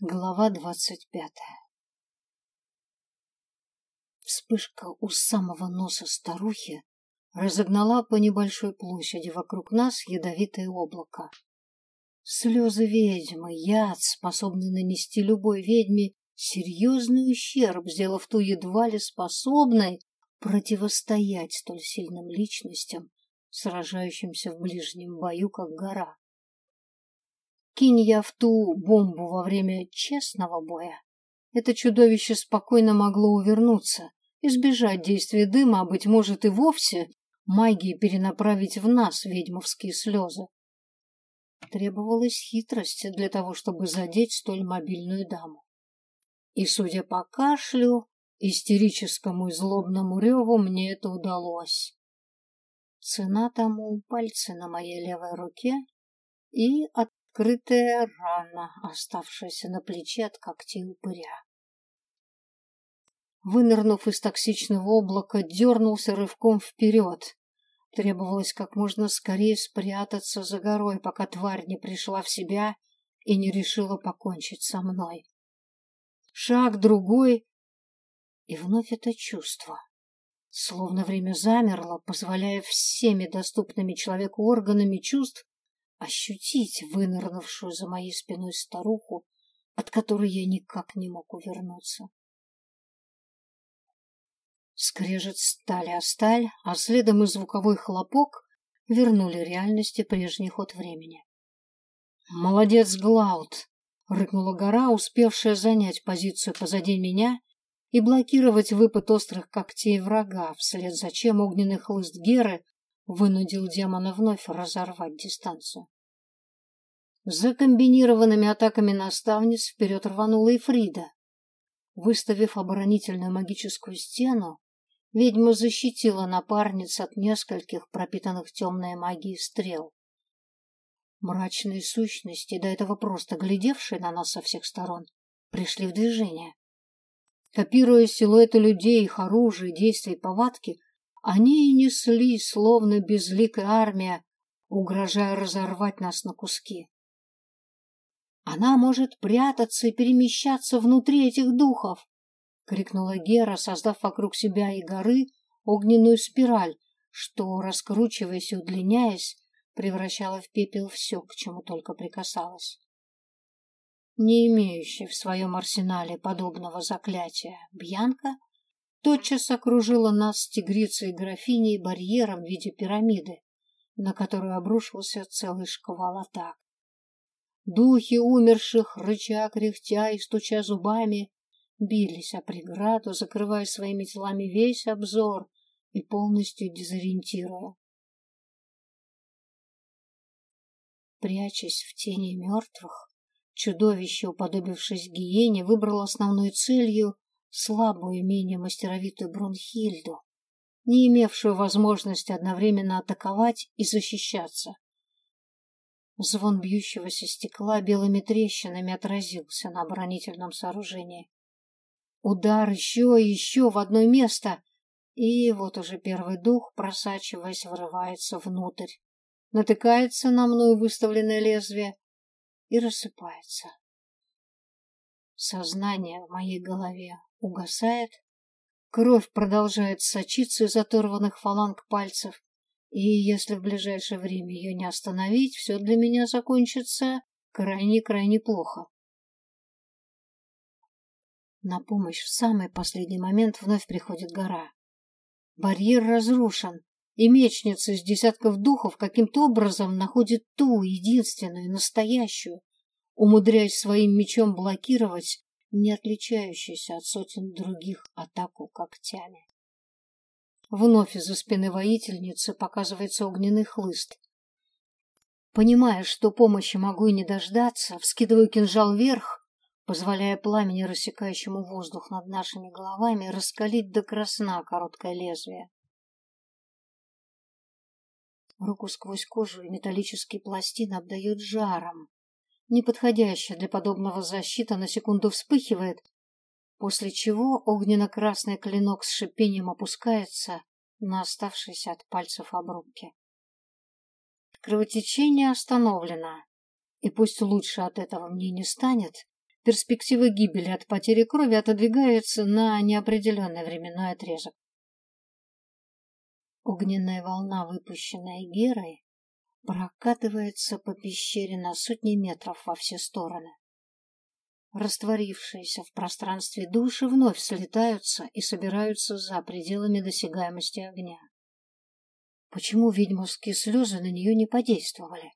Глава двадцать пятая Вспышка у самого носа старухи разогнала по небольшой площади вокруг нас ядовитое облако. Слезы ведьмы, яд, способный нанести любой ведьме серьезный ущерб, сделав ту едва ли способной противостоять столь сильным личностям, сражающимся в ближнем бою, как гора. Кинь я в ту бомбу во время честного боя, это чудовище спокойно могло увернуться, избежать действия дыма, а, быть может, и вовсе магии перенаправить в нас ведьмовские слезы. Требовалась хитрость для того, чтобы задеть столь мобильную даму. И, судя по кашлю, истерическому и злобному реву, мне это удалось. Цена тому пальцы на моей левой руке и от открытая рана, оставшаяся на плече от когтей упыря. Вынырнув из токсичного облака, дернулся рывком вперед. Требовалось как можно скорее спрятаться за горой, пока тварь не пришла в себя и не решила покончить со мной. Шаг другой, и вновь это чувство. Словно время замерло, позволяя всеми доступными человеку органами чувств ощутить вынырнувшую за моей спиной старуху, от которой я никак не мог увернуться. Скрежет стали о сталь, а следом и звуковой хлопок вернули реальности прежний ход времени. «Молодец, Глауд!» — рыкнула гора, успевшая занять позицию позади меня и блокировать выпад острых когтей врага, вслед за чем огненный хлыст Геры вынудил демона вновь разорвать дистанцию. За комбинированными атаками наставниц вперед рванула и Фрида. Выставив оборонительную магическую стену, ведьма защитила напарниц от нескольких пропитанных темной магией стрел. Мрачные сущности, до этого просто глядевшие на нас со всех сторон, пришли в движение. Копируя силуэты людей, их оружие, действия и повадки, они и несли, словно безликая армия, угрожая разорвать нас на куски. Она может прятаться и перемещаться внутри этих духов, крикнула Гера, создав вокруг себя и горы огненную спираль, что, раскручиваясь и удлиняясь, превращала в пепел все, к чему только прикасалась. Не имеющая в своем арсенале подобного заклятия, Бьянка тотчас окружила нас с тигрицей и графиней барьером в виде пирамиды, на которую обрушился целый шквал атак. Духи умерших, рыча, кряхтя и стуча зубами, бились о преграду, закрывая своими телами весь обзор и полностью дезориентируя. Прячась в тени мертвых, чудовище, уподобившись гиене, выбрало основной целью слабую, менее мастеровитую Брунхильду, не имевшую возможности одновременно атаковать и защищаться. Звон бьющегося стекла белыми трещинами отразился на оборонительном сооружении. Удар еще и еще в одно место, и вот уже первый дух, просачиваясь, вырывается внутрь, натыкается на мною выставленное лезвие и рассыпается. Сознание в моей голове угасает, кровь продолжает сочиться из оторванных фаланг пальцев, и если в ближайшее время ее не остановить, все для меня закончится крайне-крайне плохо. На помощь в самый последний момент вновь приходит гора. Барьер разрушен, и мечница из десятков духов каким-то образом находит ту, единственную, настоящую, умудряясь своим мечом блокировать не отличающуюся от сотен других атаку когтями. Вновь из-за спины воительницы показывается огненный хлыст. Понимая, что помощи могу и не дождаться, вскидываю кинжал вверх, позволяя пламени, рассекающему воздух над нашими головами, раскалить до красна короткое лезвие. Руку сквозь кожу и металлические пластины обдает жаром. Неподходящая для подобного защита на секунду вспыхивает, после чего огненно-красный клинок с шипением опускается на оставшиеся от пальцев обрубки. Кровотечение остановлено, и пусть лучше от этого мне не станет, перспектива гибели от потери крови отодвигается на неопределенный временной отрезок. Огненная волна, выпущенная Герой, прокатывается по пещере на сотни метров во все стороны. Растворившиеся в пространстве души вновь слетаются и собираются за пределами досягаемости огня. Почему ведьмовские слезы на нее не подействовали?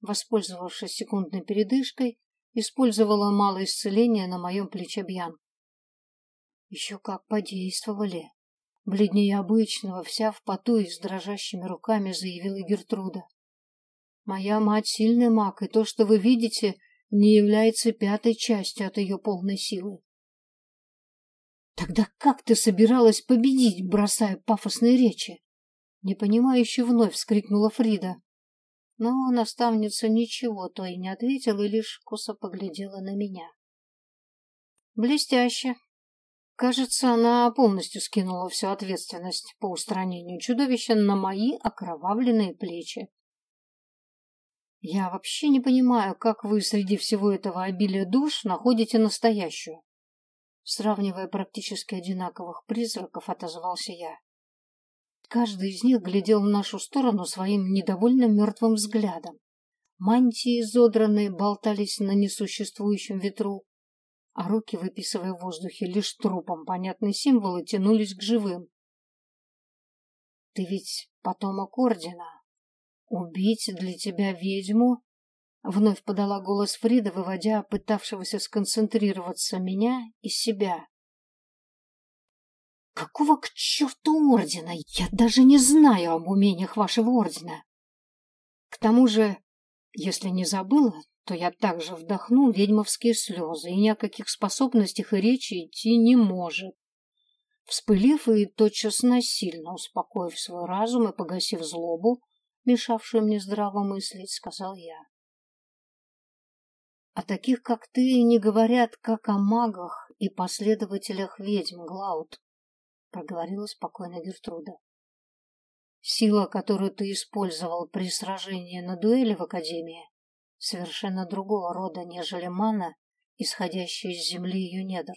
Воспользовавшись секундной передышкой, использовала малое исцеление на моем плече Бьян. Еще как подействовали. Бледнее обычного, вся в поту и с дрожащими руками заявила Гертруда. Моя мать сильный маг, и то, что вы видите, не является пятой частью от ее полной силы. Тогда как ты собиралась победить, бросая пафосные речи? Непонимающе вновь вскрикнула Фрида. Но наставница ничего то и не ответила и лишь косо поглядела на меня. Блестяще. Кажется, она полностью скинула всю ответственность по устранению чудовища на мои окровавленные плечи. Я вообще не понимаю, как вы среди всего этого обилия душ находите настоящую. Сравнивая практически одинаковых призраков, отозвался я. Каждый из них глядел в нашу сторону своим недовольным мертвым взглядом. Мантии изодранные болтались на несуществующем ветру, а руки, выписывая в воздухе лишь трупом понятные символы, тянулись к живым. «Ты ведь потомок Ордена», «Убить для тебя ведьму?» Вновь подала голос Фрида, выводя пытавшегося сконцентрироваться меня из себя. «Какого к черту ордена? Я даже не знаю об умениях вашего ордена!» К тому же, если не забыла, то я также вдохнул ведьмовские слезы, и ни о каких способностях и речи идти не может. Вспылив и тотчас насильно успокоив свой разум и погасив злобу, мешавшую мне здраво мыслить, сказал я. О таких, как ты, не говорят, как о магах и последователях ведьм, Глауд, проговорила спокойно Гертруда. Сила, которую ты использовал при сражении на дуэли в Академии, совершенно другого рода, нежели мана, исходящая из земли ее недр.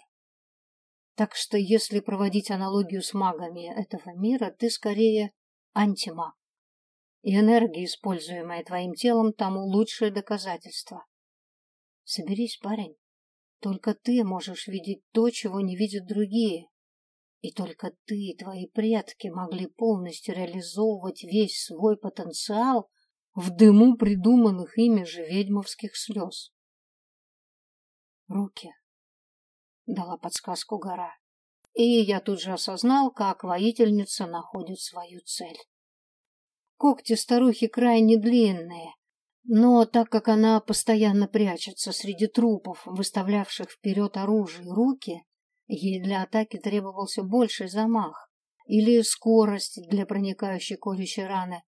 Так что, если проводить аналогию с магами этого мира, ты скорее антимаг и энергия, используемая твоим телом, тому лучшее доказательство. Соберись, парень. Только ты можешь видеть то, чего не видят другие. И только ты и твои предки могли полностью реализовывать весь свой потенциал в дыму придуманных ими же ведьмовских слез. Руки. Дала подсказку гора. И я тут же осознал, как воительница находит свою цель. Когти старухи крайне длинные, но так как она постоянно прячется среди трупов, выставлявших вперед оружие и руки, ей для атаки требовался больший замах или скорость для проникающей колющей раны.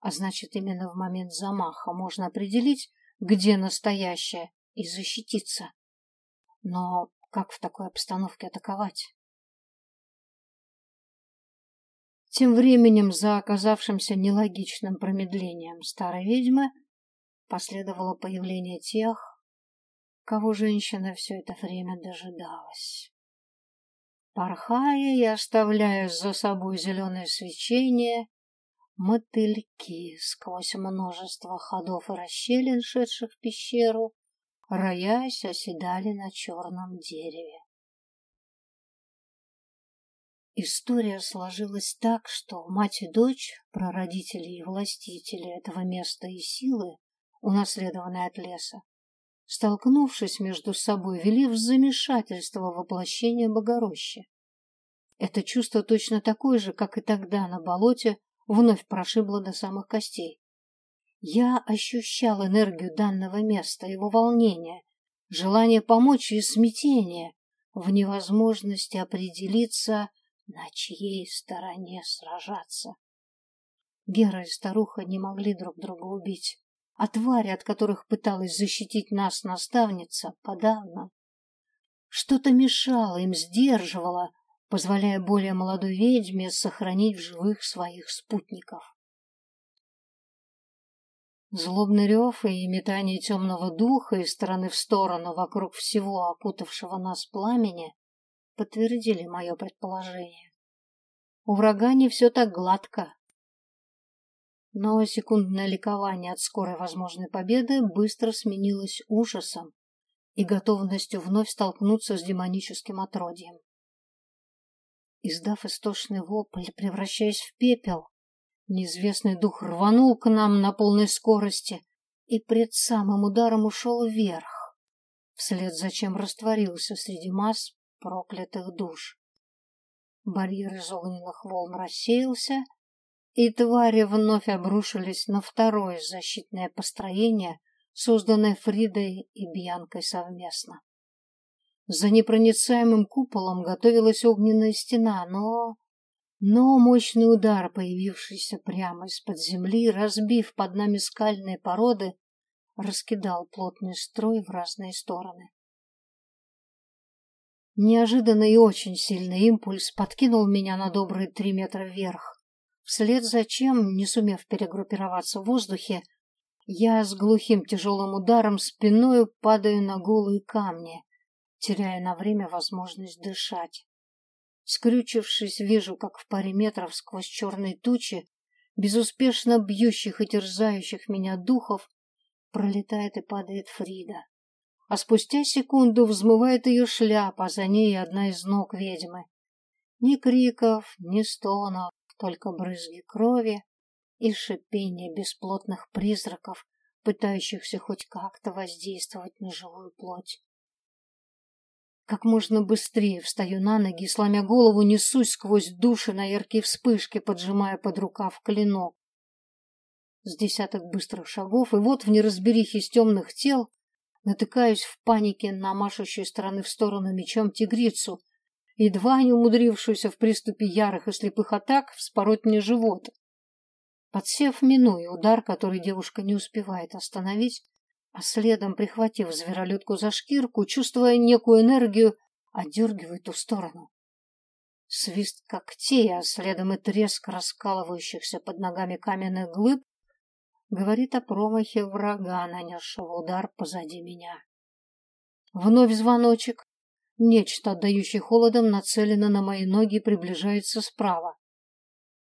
А значит, именно в момент замаха можно определить, где настоящая, и защититься. Но как в такой обстановке атаковать? Тем временем за оказавшимся нелогичным промедлением старой ведьмы последовало появление тех, кого женщина все это время дожидалась. Порхая и оставляя за собой зеленое свечение, мотыльки сквозь множество ходов и расщелин, шедших в пещеру, роясь, оседали на черном дереве. История сложилась так, что мать и дочь, прародители и властители этого места и силы, унаследованные от леса, столкнувшись между собой, вели в замешательство воплощение Богорощи. Это чувство точно такое же, как и тогда на болоте, вновь прошибло до самых костей. Я ощущал энергию данного места, его волнение, желание помочь и смятение в невозможности определиться, на чьей стороне сражаться. Гера и старуха не могли друг друга убить, а твари, от которых пыталась защитить нас наставница, подавно. Что-то мешало им, сдерживало, позволяя более молодой ведьме сохранить в живых своих спутников. Злобный рев и метание темного духа из стороны в сторону вокруг всего окутавшего нас пламени подтвердили мое предположение. У врага не все так гладко. Но секундное ликование от скорой возможной победы быстро сменилось ужасом и готовностью вновь столкнуться с демоническим отродьем. Издав истошный вопль, превращаясь в пепел, Неизвестный дух рванул к нам на полной скорости и пред самым ударом ушел вверх, вслед за чем растворился среди масс проклятых душ. Барьер из огненных волн рассеялся, и твари вновь обрушились на второе защитное построение, созданное Фридой и Бьянкой совместно. За непроницаемым куполом готовилась огненная стена, но но мощный удар, появившийся прямо из-под земли, разбив под нами скальные породы, раскидал плотный строй в разные стороны. Неожиданный и очень сильный импульс подкинул меня на добрые три метра вверх, вслед за чем, не сумев перегруппироваться в воздухе, я с глухим тяжелым ударом спиною падаю на голые камни, теряя на время возможность дышать. Скрючившись, вижу, как в паре метров сквозь черные тучи, безуспешно бьющих и терзающих меня духов, пролетает и падает Фрида. А спустя секунду взмывает ее шляпа, за ней одна из ног ведьмы. Ни криков, ни стонов, только брызги крови и шипение бесплотных призраков, пытающихся хоть как-то воздействовать на живую плоть. Как можно быстрее встаю на ноги сломя голову, несусь сквозь души на яркие вспышки, поджимая под рукав клинок. С десяток быстрых шагов, и вот в неразберихе из темных тел натыкаюсь в панике на машущую стороны в сторону мечом тигрицу, едва не умудрившуюся в приступе ярых и слепых атак вспороть мне живот. Подсев, минуя удар, который девушка не успевает остановить, а следом, прихватив зверолюдку за шкирку, чувствуя некую энергию, отдергивает ту сторону. Свист когтей, а следом и треск раскалывающихся под ногами каменных глыб говорит о промахе врага, нанесшего удар позади меня. Вновь звоночек. Нечто, отдающее холодом, нацелено на мои ноги и приближается справа.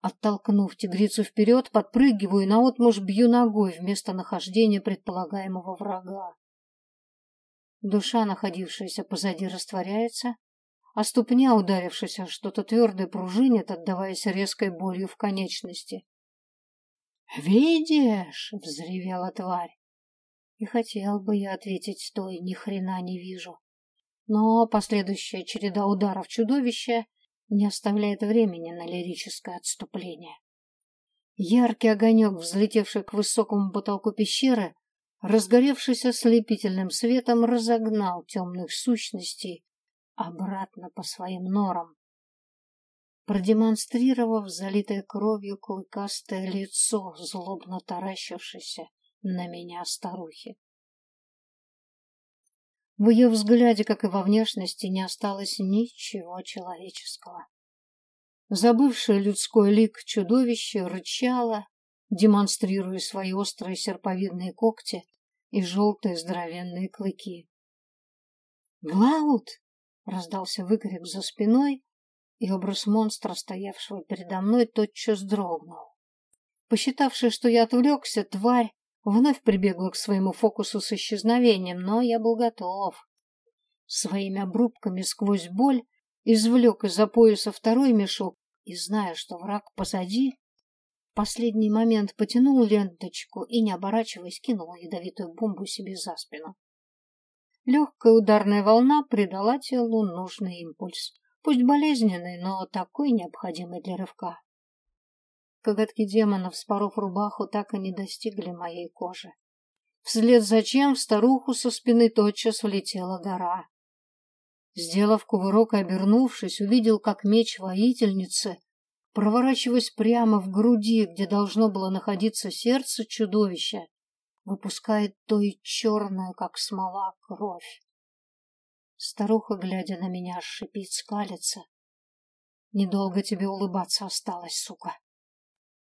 Оттолкнув тигрицу вперед, подпрыгиваю и наотмашь бью ногой вместо нахождения предполагаемого врага. Душа, находившаяся позади, растворяется, а ступня, ударившись о что-то твердое, пружинит, отдаваясь резкой болью в конечности. «Видишь?» — взревела тварь. И хотел бы я ответить стой, ни хрена не вижу. Но последующая череда ударов чудовища не оставляет времени на лирическое отступление. Яркий огонек, взлетевший к высокому потолку пещеры, разгоревшийся ослепительным светом, разогнал темных сущностей обратно по своим норам. Продемонстрировав залитое кровью клыкастое лицо, злобно таращившееся на меня старухи. В ее взгляде, как и во внешности, не осталось ничего человеческого. Забывшее людской лик чудовище рычало, демонстрируя свои острые серповидные когти и желтые здоровенные клыки. «Глаут!» — раздался выкрик за спиной, и образ монстра, стоявшего передо мной, тотчас дрогнул. Посчитавши, что я отвлекся, тварь Вновь прибегла к своему фокусу с исчезновением, но я был готов. Своими обрубками сквозь боль извлек из-за пояса второй мешок и, зная, что враг позади, в последний момент потянул ленточку и, не оборачиваясь, кинул ядовитую бомбу себе за спину. Легкая ударная волна придала телу нужный импульс, пусть болезненный, но такой необходимый для рывка. Коготки демонов, споров рубаху, так и не достигли моей кожи. Вслед за чем в старуху со спины тотчас влетела гора. Сделав кувырок и обернувшись, увидел, как меч воительницы, проворачиваясь прямо в груди, где должно было находиться сердце чудовища, выпускает то и черную, как смола, кровь. Старуха, глядя на меня, шипит, скалится. Недолго тебе улыбаться осталось, сука.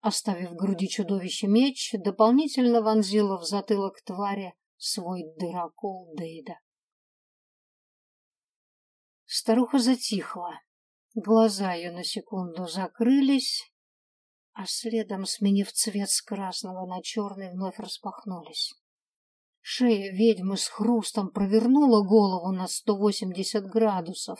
оставив в груди чудовище меч, дополнительно вонзила в затылок твари свой дырокол Дейда. Старуха затихла. Глаза ее на секунду закрылись, а следом, сменив цвет с красного на черный, вновь распахнулись. Шея ведьмы с хрустом провернула голову на сто восемьдесят градусов.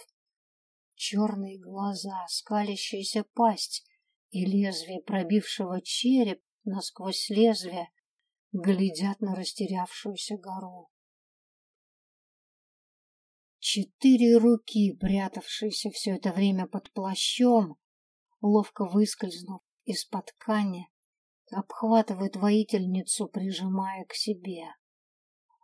Черные глаза, скалящаяся пасть и лезвие пробившего череп насквозь лезвие глядят на растерявшуюся гору. Четыре руки, прятавшиеся все это время под плащом, ловко выскользнув из-под ткани, обхватывают воительницу, прижимая к себе.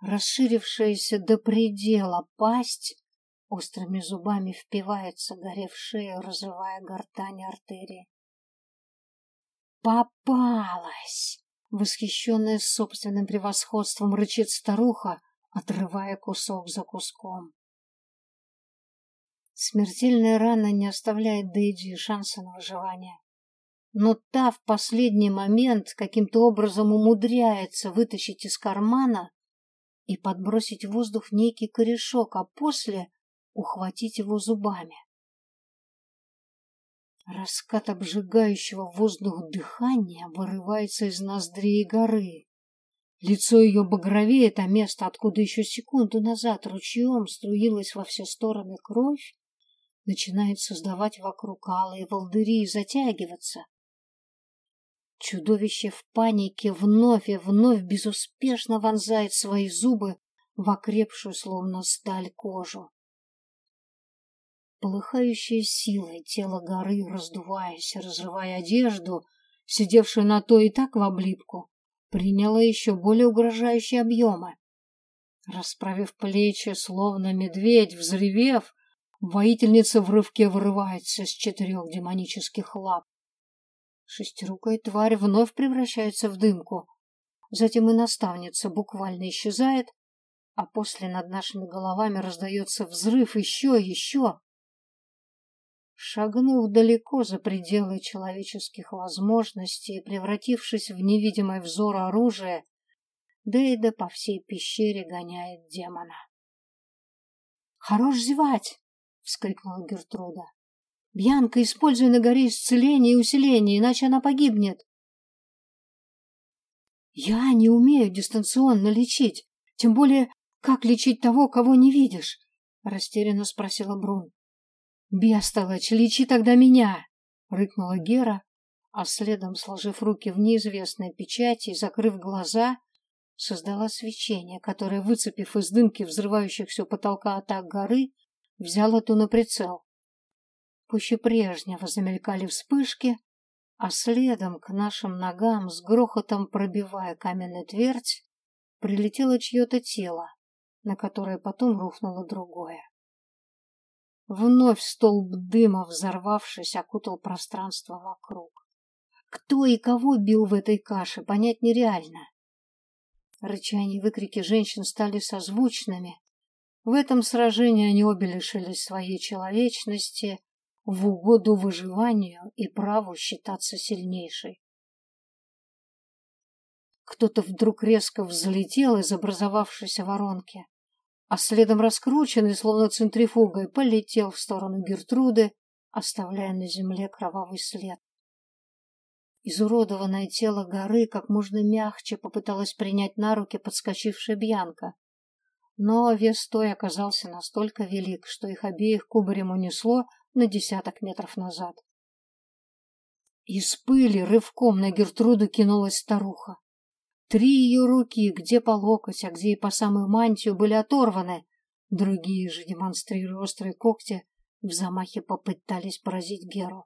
Расширившаяся до предела пасть острыми зубами впивается горе в шею, разрывая гортань артерии. «Попалась!» Восхищенная собственным превосходством рычит старуха, отрывая кусок за куском. Смертельная рана не оставляет Дейджи шанса на выживание. Но та в последний момент каким-то образом умудряется вытащить из кармана и подбросить в воздух некий корешок, а после ухватить его зубами. Раскат обжигающего воздух дыхания вырывается из ноздрей горы. Лицо ее багровеет, а место, откуда еще секунду назад ручьем струилась во все стороны кровь, начинает создавать вокруг алые волдыри и затягиваться. Чудовище в панике вновь и вновь безуспешно вонзает свои зубы в окрепшую, словно сталь, кожу. Полыхающая силой тело горы, раздуваясь, разрывая одежду, сидевшую на то и так в облипку, приняло еще более угрожающие объемы. Расправив плечи, словно медведь, взревев, воительница в рывке вырывается с четырех демонических лап. Шестирукая тварь вновь превращается в дымку. Затем и наставница буквально исчезает, а после над нашими головами раздается взрыв еще, еще. Шагнув далеко за пределы человеческих возможностей и превратившись в невидимое взор оружие, Дейда по всей пещере гоняет демона. «Хорош зевать!» — вскрикнула Гертруда. Бьянка, используй на горе исцеление и усиление, иначе она погибнет. Я не умею дистанционно лечить, тем более, как лечить того, кого не видишь? Растерянно спросила Брун. Бестолочь, лечи тогда меня, рыкнула Гера, а следом, сложив руки в неизвестной печати и закрыв глаза, создала свечение, которое, выцепив из дымки взрывающихся потолка атак горы, взяла ту на прицел. Пуще прежнего замелькали вспышки, а следом к нашим ногам, с грохотом пробивая каменную твердь, прилетело чье-то тело, на которое потом рухнуло другое. Вновь столб дыма, взорвавшись, окутал пространство вокруг. Кто и кого бил в этой каше, понять нереально. Рычание и выкрики женщин стали созвучными. В этом сражении они обе лишились своей человечности в угоду выживанию и праву считаться сильнейшей. Кто-то вдруг резко взлетел из образовавшейся воронки, а следом раскрученный, словно центрифугой, полетел в сторону Гертруды, оставляя на земле кровавый след. Изуродованное тело горы как можно мягче попыталась принять на руки подскочившая Бьянка. Но вес той оказался настолько велик, что их обеих кубарем унесло на десяток метров назад. Из пыли рывком на Гертруду кинулась старуха. Три ее руки, где по локоть, а где и по самую мантию, были оторваны. Другие же, демонстрируя острые когти, в замахе попытались поразить Геру.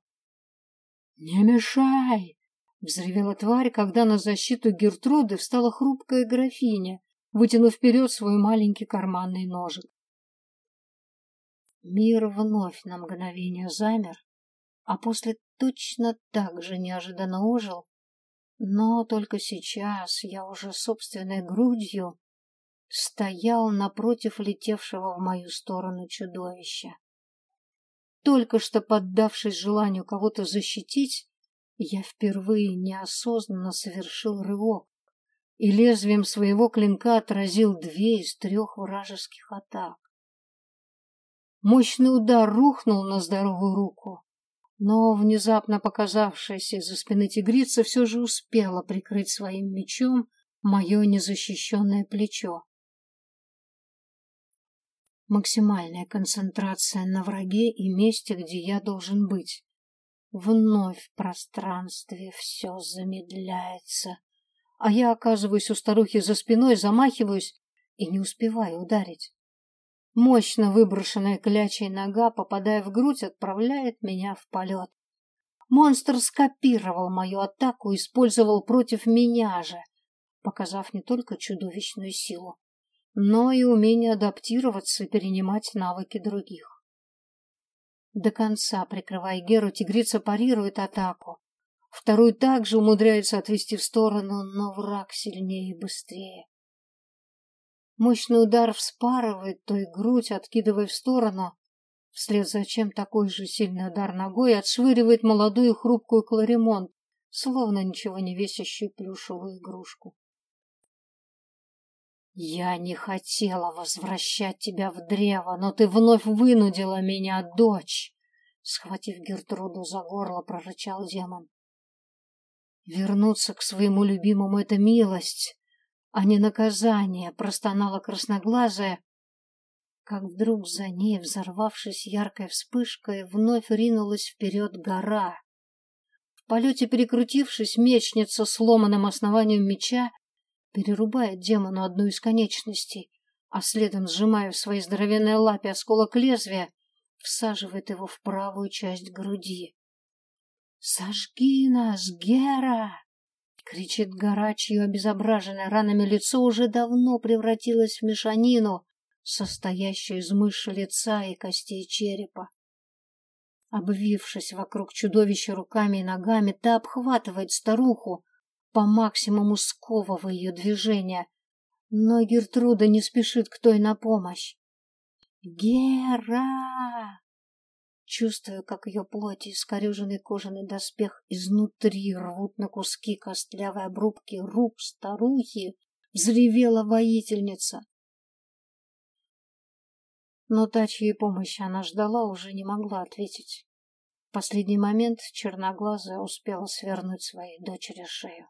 «Не мешай!» — взревела тварь, когда на защиту Гертруды встала хрупкая графиня, вытянув вперед свой маленький карманный ножик. Мир вновь на мгновение замер, а после точно так же неожиданно ожил. Но только сейчас я уже собственной грудью стоял напротив летевшего в мою сторону чудовища. Только что поддавшись желанию кого-то защитить, Я впервые неосознанно совершил рывок и лезвием своего клинка отразил две из трех вражеских атак. Мощный удар рухнул на здоровую руку, но внезапно показавшаяся из-за спины тигрица все же успела прикрыть своим мечом мое незащищенное плечо. Максимальная концентрация на враге и месте, где я должен быть. Вновь в пространстве все замедляется, а я оказываюсь у старухи за спиной, замахиваюсь и не успеваю ударить. Мощно выброшенная клячей нога, попадая в грудь, отправляет меня в полет. Монстр скопировал мою атаку, использовал против меня же, показав не только чудовищную силу, но и умение адаптироваться и перенимать навыки других. До конца, прикрывая Геру, тигрица парирует атаку. Второй также умудряется отвести в сторону, но враг сильнее и быстрее. Мощный удар вспарывает той грудь, откидывая в сторону. Вслед за чем такой же сильный удар ногой отшвыривает молодую хрупкую Кларимон, словно ничего не весящую плюшевую игрушку. «Я не хотела возвращать тебя в древо, но ты вновь вынудила меня, дочь!» Схватив Гертруду за горло, прорычал демон. «Вернуться к своему любимому — это милость, а не наказание, простонала красноглазая, как вдруг за ней, взорвавшись яркой вспышкой, вновь ринулась вперед гора. В полете перекрутившись, мечница сломанным основанием меча перерубает демону одну из конечностей, а следом, сжимая в своей здоровенной лапе осколок лезвия, всаживает его в правую часть груди. «Сожги нас, Гера!» Кричит гора, чье обезображенное ранами лицо уже давно превратилось в мешанину, состоящую из мыши лица и костей черепа. Обвившись вокруг чудовища руками и ногами, та обхватывает старуху, по максимуму сковывая ее движения. Но Гертруда не спешит к той на помощь. «Гера!» Чувствую, как ее плоть и скорюженный кожаный доспех изнутри рвут на куски костлявой обрубки рук старухи, взревела воительница. Но та, чьей помощи она ждала, уже не могла ответить. В последний момент черноглазая успела свернуть своей дочери шею.